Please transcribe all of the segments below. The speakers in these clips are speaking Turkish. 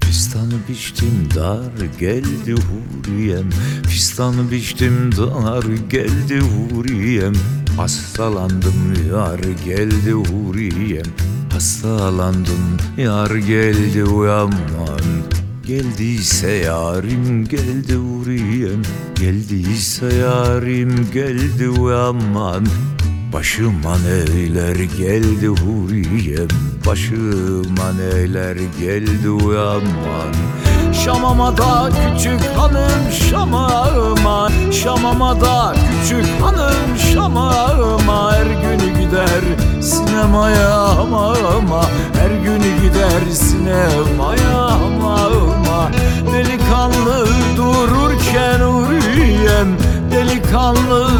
Fistanı biçtim dar geldi huriyem. Fistanı biçtim dar geldi huriyem. Hastalandım yar geldi huriyem. Hastalandım yar geldi uyanman Geldiyse yarim geldi huriyem. Geldiyse yarim geldi uyanman Başıma neyler geldi huriyem Başıma neyler geldi uyanman? Şamama da küçük hanım şamama. Şamama da küçük hanım şamama. Her günü gider sinemaya ama ama Her günü gider sinemaya ama ama Delikanlı dururken huriyem. Delikanlı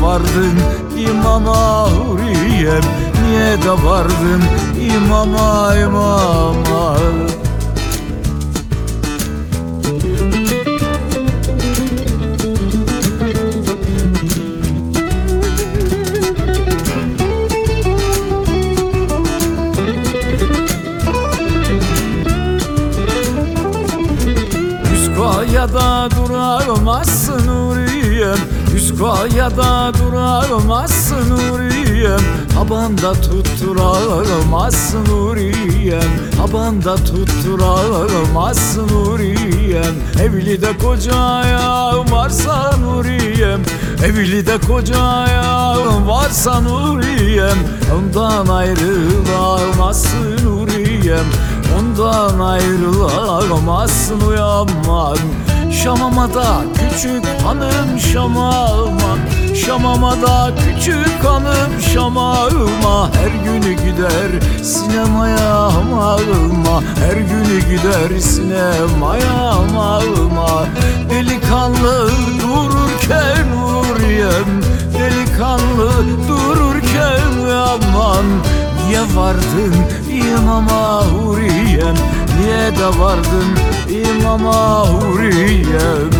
Vardın imama huriyem Niye de vardın imama imama Üskaya'da duramazsın Nuriyem. Üskaya'da duramazsın Nuriyem. Habanda tutturamazsın Nuriyem. Habanda tutturamazsın Nuriyem. Evli de kocaya varsa Nuriyem. Evli de kocaya varsa Nuriyem. Ondan ayrılamazsın Nuriyem. Ondan ayrılamazsın uyanman Şamama da küçük hanım şamama Şamama da küçük hanım şamama Her günü gider sinemaya malma Her günü gider sinemaya malma Delikanlı dururken Nuriyem Delikanlı dururken uyanman Niye vardın imama huriyem Niye de vardın imama huriyem